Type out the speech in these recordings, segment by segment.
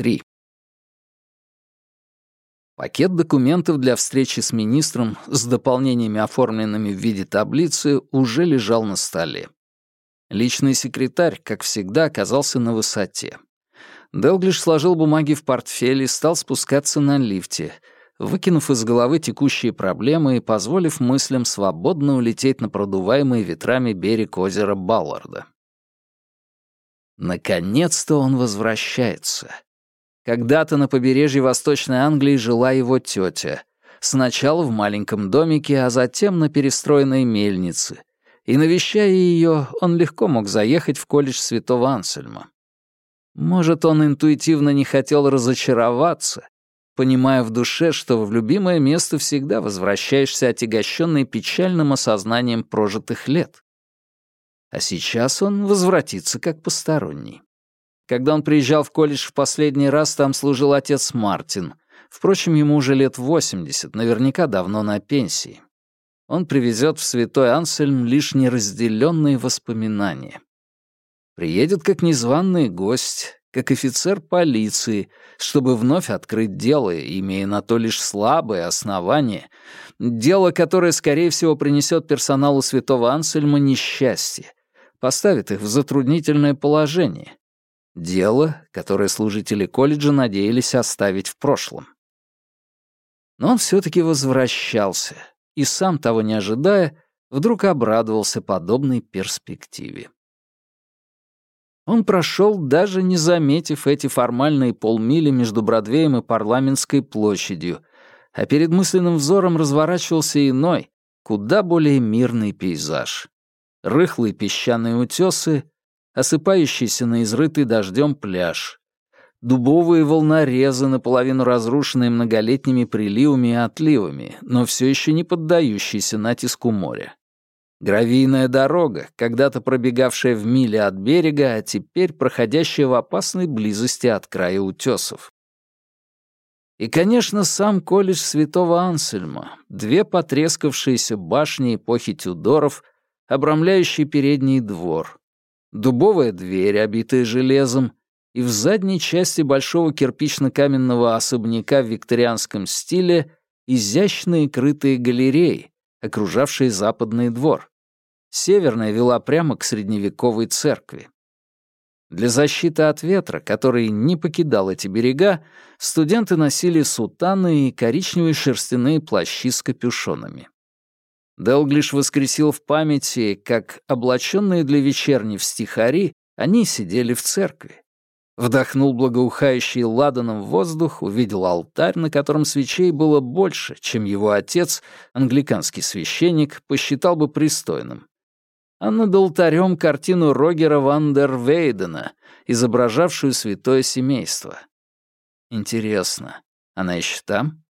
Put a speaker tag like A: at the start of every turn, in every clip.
A: 3. Пакет документов для встречи с министром с дополнениями, оформленными в виде таблицы, уже лежал на столе. Личный секретарь, как всегда, оказался на высоте. Делглиш сложил бумаги в портфель и стал спускаться на лифте, выкинув из головы текущие проблемы и позволив мыслям свободно улететь на продуваемый ветрами берег озера Балларда. Наконец-то он возвращается. Когда-то на побережье Восточной Англии жила его тетя. Сначала в маленьком домике, а затем на перестроенной мельнице. И навещая ее, он легко мог заехать в колледж Святого Ансельма. Может, он интуитивно не хотел разочароваться, понимая в душе, что в любимое место всегда возвращаешься отягощенный печальным осознанием прожитых лет. А сейчас он возвратится как посторонний. Когда он приезжал в колледж в последний раз, там служил отец Мартин. Впрочем, ему уже лет 80, наверняка давно на пенсии. Он привезет в святой Ансельм лишь неразделенные воспоминания. Приедет как незваный гость, как офицер полиции, чтобы вновь открыть дело, имея на то лишь слабые основания, дело, которое, скорее всего, принесет персоналу святого Ансельма несчастье, поставит их в затруднительное положение. Дело, которое служители колледжа надеялись оставить в прошлом. Но он все-таки возвращался, и сам того не ожидая, вдруг обрадовался подобной перспективе. Он прошел, даже не заметив эти формальные полмили между Бродвеем и Парламентской площадью, а перед мысленным взором разворачивался иной, куда более мирный пейзаж рыхлые песчаные утесы, осыпающийся на изрытый дождем пляж, дубовые волнорезы, наполовину разрушенные многолетними приливами и отливами, но все еще не поддающиеся натиску моря. Гравийная дорога, когда-то пробегавшая в миле от берега, а теперь проходящая в опасной близости от края утесов. И, конечно, сам колледж Святого Ансельма, две потрескавшиеся башни эпохи Тюдоров обрамляющий передний двор, дубовая дверь, обитая железом, и в задней части большого кирпично-каменного особняка в викторианском стиле изящные крытые галереи, окружавшие западный двор. Северная вела прямо к средневековой церкви. Для защиты от ветра, который не покидал эти берега, студенты носили сутаны и коричневые шерстяные плащи с капюшонами. Делглиш воскресил в памяти, как, облаченные для вечерни в стихари, они сидели в церкви. Вдохнул благоухающий ладаном воздух, увидел алтарь, на котором свечей было больше, чем его отец, англиканский священник, посчитал бы пристойным. А над алтарем картину Рогера ван дер Вейдена, изображавшую святое семейство. Интересно, она еще там?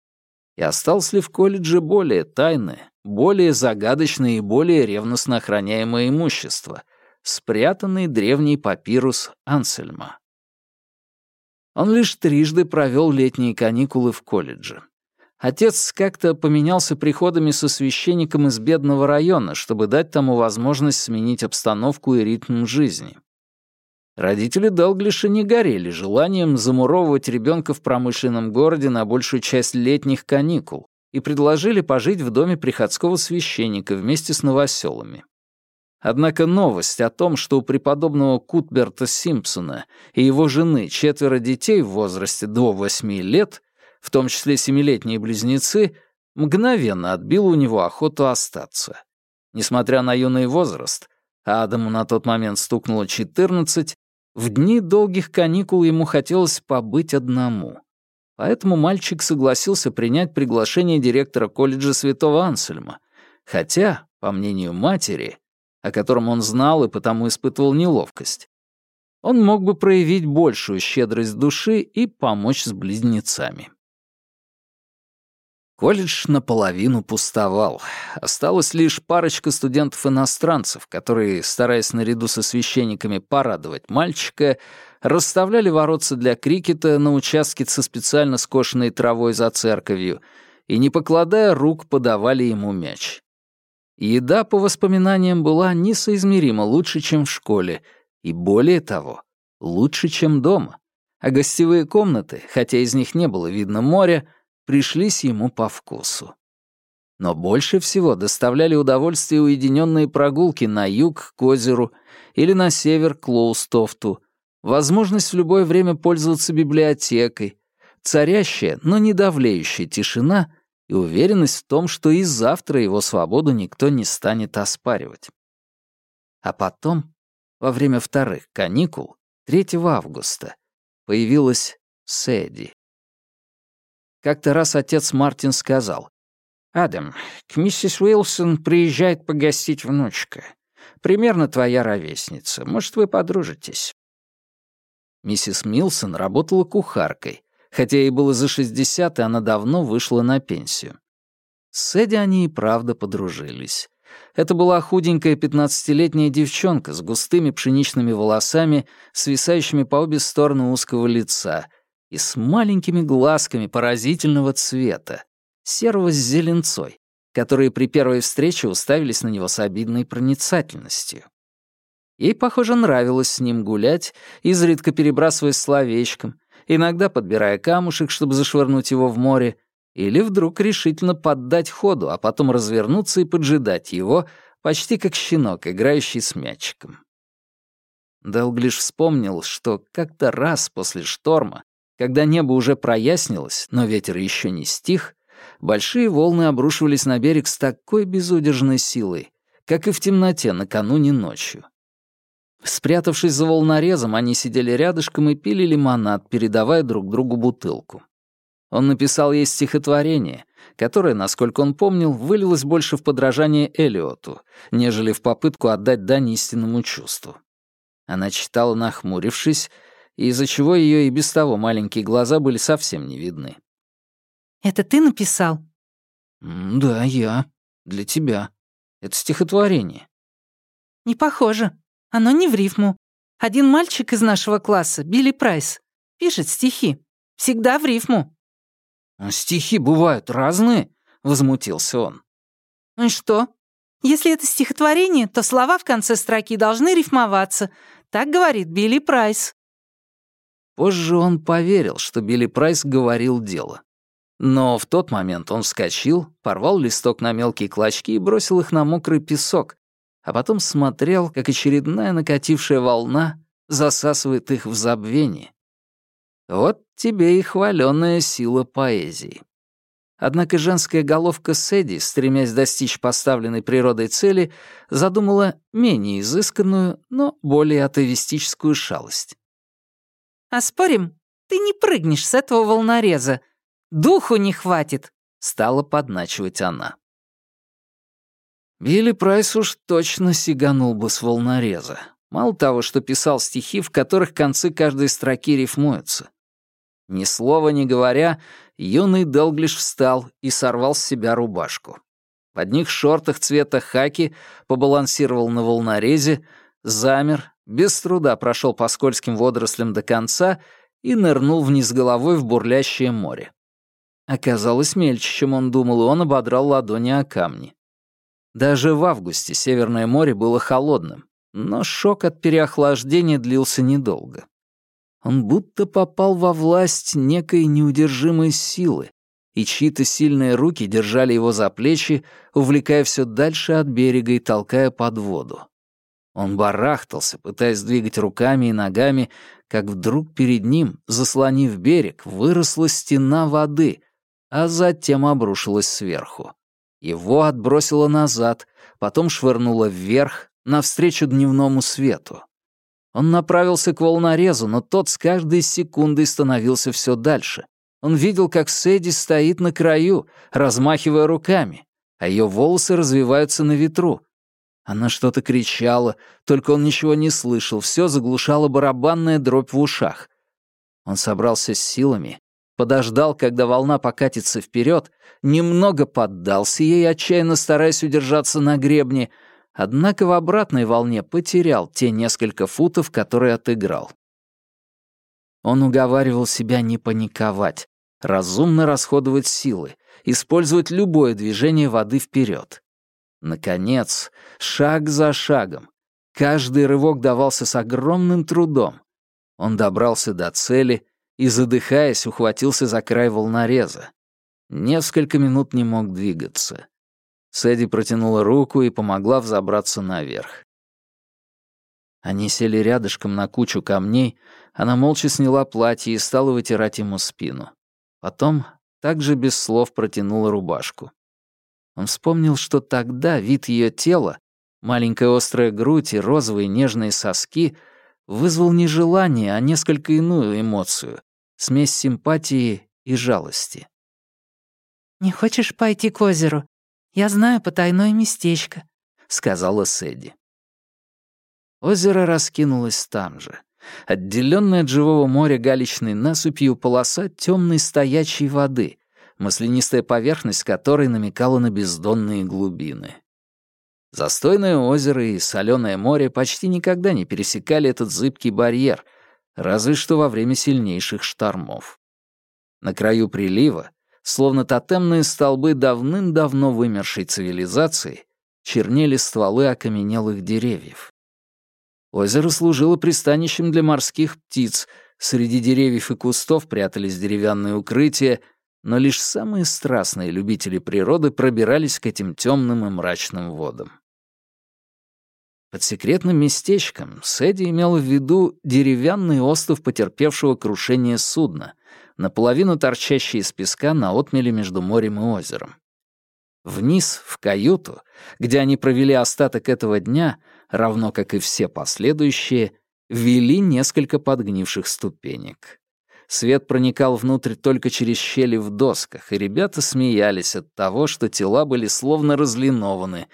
A: И осталось ли в колледже более тайное, более загадочное и более ревностно охраняемое имущество — спрятанный древний папирус Ансельма? Он лишь трижды провел летние каникулы в колледже. Отец как-то поменялся приходами со священником из бедного района, чтобы дать тому возможность сменить обстановку и ритм жизни. Родители Делглиша не горели желанием замуровывать ребенка в промышленном городе на большую часть летних каникул и предложили пожить в доме приходского священника вместе с новоселами. Однако новость о том, что у преподобного Кутберта Симпсона и его жены четверо детей в возрасте до восьми лет, в том числе семилетние близнецы, мгновенно отбила у него охоту остаться. Несмотря на юный возраст, Адаму на тот момент стукнуло 14, в дни долгих каникул ему хотелось побыть одному. Поэтому мальчик согласился принять приглашение директора колледжа Святого Ансельма, хотя, по мнению матери, о котором он знал и потому испытывал неловкость, он мог бы проявить большую щедрость души и помочь с близнецами. Колледж наполовину пустовал. Осталась лишь парочка студентов-иностранцев, которые, стараясь наряду со священниками порадовать мальчика, расставляли воротца для крикета на участке со специально скошенной травой за церковью и, не покладая рук, подавали ему мяч. Еда, по воспоминаниям, была несоизмеримо лучше, чем в школе, и более того, лучше, чем дома. а гостевые комнаты, хотя из них не было видно моря, пришлись ему по вкусу. Но больше всего доставляли удовольствие уединенные прогулки на юг к озеру или на север к Лоустофту, возможность в любое время пользоваться библиотекой, царящая, но не давлеющая тишина и уверенность в том, что и завтра его свободу никто не станет оспаривать. А потом, во время вторых каникул, 3 августа, появилась Сэдди. Как-то раз отец Мартин сказал, «Адам, к миссис Уилсон приезжает погостить внучка. Примерно твоя ровесница. Может, вы подружитесь?» Миссис Милсон работала кухаркой, хотя ей было за 60, и она давно вышла на пенсию. С Эдди они и правда подружились. Это была худенькая пятнадцатилетняя девчонка с густыми пшеничными волосами, свисающими по обе стороны узкого лица, и с маленькими глазками поразительного цвета, серого с зеленцой, которые при первой встрече уставились на него с обидной проницательностью. Ей, похоже, нравилось с ним гулять, изредка перебрасываясь словечком, иногда подбирая камушек, чтобы зашвырнуть его в море, или вдруг решительно поддать ходу, а потом развернуться и поджидать его, почти как щенок, играющий с мячиком. Делглиш вспомнил, что как-то раз после шторма, когда небо уже прояснилось, но ветер еще не стих, большие волны обрушивались на берег с такой безудержной силой, как и в темноте накануне ночью. Спрятавшись за волнорезом, они сидели рядышком и пили лимонад, передавая друг другу бутылку. Он написал ей стихотворение, которое, насколько он помнил, вылилось больше в подражание Элиоту, нежели в попытку отдать дань истинному чувству. Она читала, нахмурившись, из-за чего ее и без того маленькие глаза были совсем не видны.
B: «Это ты написал?»
A: «Да, я. Для тебя. Это стихотворение».
B: «Не похоже. Оно не в рифму. Один мальчик из нашего класса, Билли Прайс, пишет стихи. Всегда в рифму».
A: «А «Стихи бывают разные», — возмутился он.
B: «Ну и что? Если это стихотворение, то слова в конце строки должны рифмоваться. Так говорит Билли Прайс».
A: Позже он поверил, что Билли Прайс говорил дело. Но в тот момент он вскочил, порвал листок на мелкие клочки и бросил их на мокрый песок, а потом смотрел, как очередная накатившая волна засасывает их в забвение. Вот тебе и хваленная сила поэзии. Однако женская головка Сэдди, стремясь достичь поставленной природой цели, задумала менее изысканную, но более атовистическую шалость.
B: «А спорим, ты не прыгнешь с этого волнореза. Духу не хватит», — стала подначивать она.
A: Билли Прайс уж точно сиганул бы с волнореза. Мало того, что писал стихи, в которых концы каждой строки рифмуются. Ни слова не говоря, юный Делглиш встал и сорвал с себя рубашку. В одних шортах цвета хаки побалансировал на волнорезе, замер, без труда прошел по скользким водорослям до конца и нырнул вниз головой в бурлящее море. Оказалось мельче, чем он думал, и он ободрал ладони о камни. Даже в августе Северное море было холодным, но шок от переохлаждения длился недолго. Он будто попал во власть некой неудержимой силы, и чьи-то сильные руки держали его за плечи, увлекая все дальше от берега и толкая под воду. Он барахтался, пытаясь двигать руками и ногами, как вдруг перед ним, заслонив берег, выросла стена воды, а затем обрушилась сверху. Его отбросило назад, потом швырнуло вверх, навстречу дневному свету. Он направился к волнорезу, но тот с каждой секундой становился все дальше. Он видел, как Сэдди стоит на краю, размахивая руками, а ее волосы развиваются на ветру. Она что-то кричала, только он ничего не слышал, все заглушала барабанная дробь в ушах. Он собрался с силами, подождал, когда волна покатится вперед, немного поддался ей, отчаянно стараясь удержаться на гребне — однако в обратной волне потерял те несколько футов, которые отыграл. Он уговаривал себя не паниковать, разумно расходовать силы, использовать любое движение воды вперед. Наконец, шаг за шагом, каждый рывок давался с огромным трудом. Он добрался до цели и, задыхаясь, ухватился за край волнореза. Несколько минут не мог двигаться. Сэдди протянула руку и помогла взобраться наверх. Они сели рядышком на кучу камней, она молча сняла платье и стала вытирать ему спину. Потом также без слов протянула рубашку. Он вспомнил, что тогда вид ее тела, маленькая острая грудь и розовые нежные соски вызвал не желание, а несколько иную эмоцию — смесь симпатии и жалости.
B: «Не хочешь пойти к озеру? Я знаю потайное местечко», — сказала Сэдди.
A: Озеро раскинулось там же. Отделённая от живого моря галечной насыпью полоса темной стоячей воды, маслянистая поверхность которой намекала на бездонные глубины. Застойное озеро и соленое море почти никогда не пересекали этот зыбкий барьер, разве что во время сильнейших штормов. На краю прилива, словно тотемные столбы давным-давно вымершей цивилизации, чернели стволы окаменелых деревьев. Озеро служило пристанищем для морских птиц, среди деревьев и кустов прятались деревянные укрытия, но лишь самые страстные любители природы пробирались к этим темным и мрачным водам. Под секретным местечком Сэдди имел в виду деревянный остров потерпевшего крушение судна, наполовину торчащий из песка на отмеле между морем и озером. Вниз, в каюту, где они провели остаток этого дня, равно как и все последующие, вели несколько подгнивших ступенек. Свет проникал внутрь только через щели в досках, и ребята смеялись от того, что тела были словно разлинованы,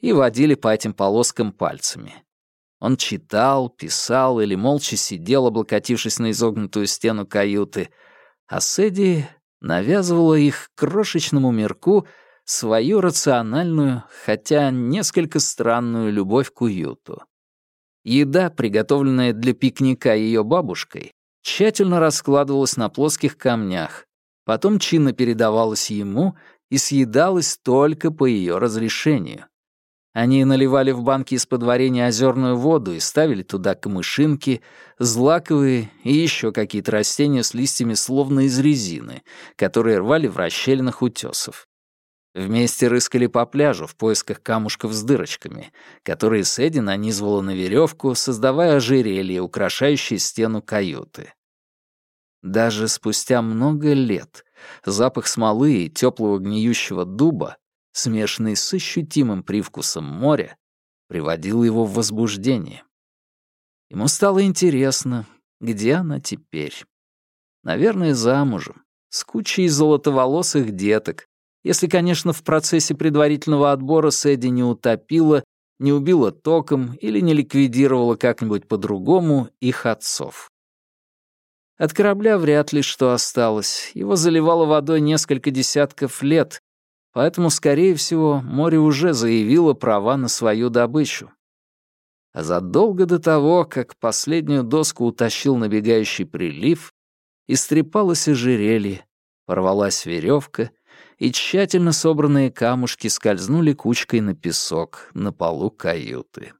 A: и водили по этим полоскам пальцами. Он читал, писал или молча сидел, облокотившись на изогнутую стену каюты, а Сэдди навязывала их крошечному мирку свою рациональную, хотя несколько странную любовь к уюту. Еда, приготовленная для пикника ее бабушкой, тщательно раскладывалась на плоских камнях, потом чинно передавалась ему и съедалась только по ее разрешению. Они наливали в банки из-под варенья озерную воду и ставили туда камышинки, злаковые и еще какие-то растения с листьями словно из резины, которые рвали в расщелинах утесов. Вместе рыскали по пляжу в поисках камушков с дырочками, которые Сэдди нанизывала на веревку, создавая ожерелье, украшающее стену каюты. Даже спустя много лет запах смолы и теплого гниющего дуба, смешанный с ощутимым привкусом моря, приводил его в возбуждение. Ему стало интересно, где она теперь. Наверное, замужем, с кучей золотоволосых деток, если, конечно, в процессе предварительного отбора Сэдди не утопила, не убила током или не ликвидировала как-нибудь по-другому их отцов. От корабля вряд ли что осталось. Его заливало водой несколько десятков лет, поэтому, скорее всего, море уже заявило права на свою добычу. А задолго до того, как последнюю доску утащил набегающий прилив, истрепалось ожерелье, порвалась веревка — и тщательно собранные камушки скользнули кучкой на песок на полу каюты.